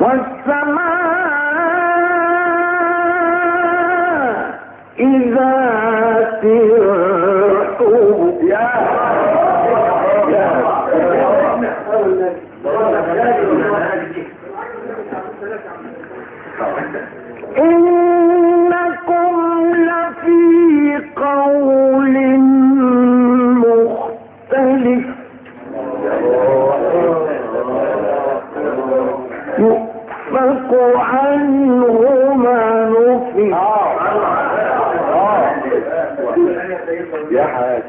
والسماء إذا ترحب يا إنكم يؤفك عنه ما حاج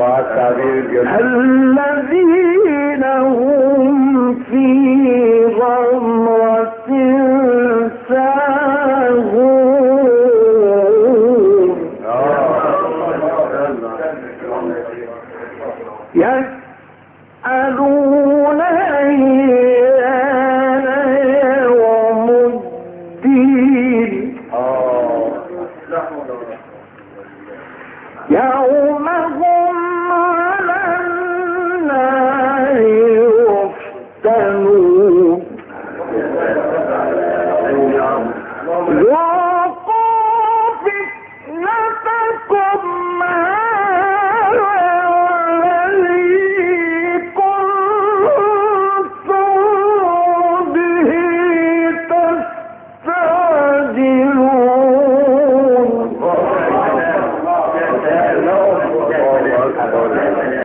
قتل الجميل الذين هم يسألون أيان يوم الدين. يوم هم على النار يفتنون.